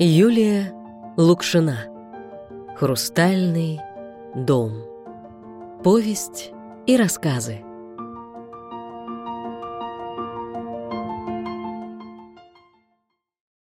Юлия Лукшина. Хрустальный дом. Повесть и рассказы.